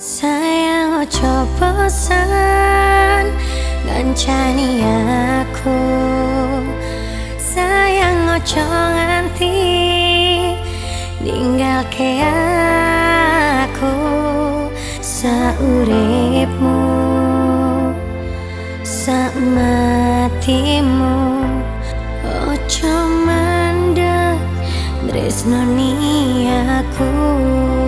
Sayang ojo bosan ngancani aku. Sayang ojo nganti ninggal ke aku. Sauripmu sak ojo mandek tresnoni aku.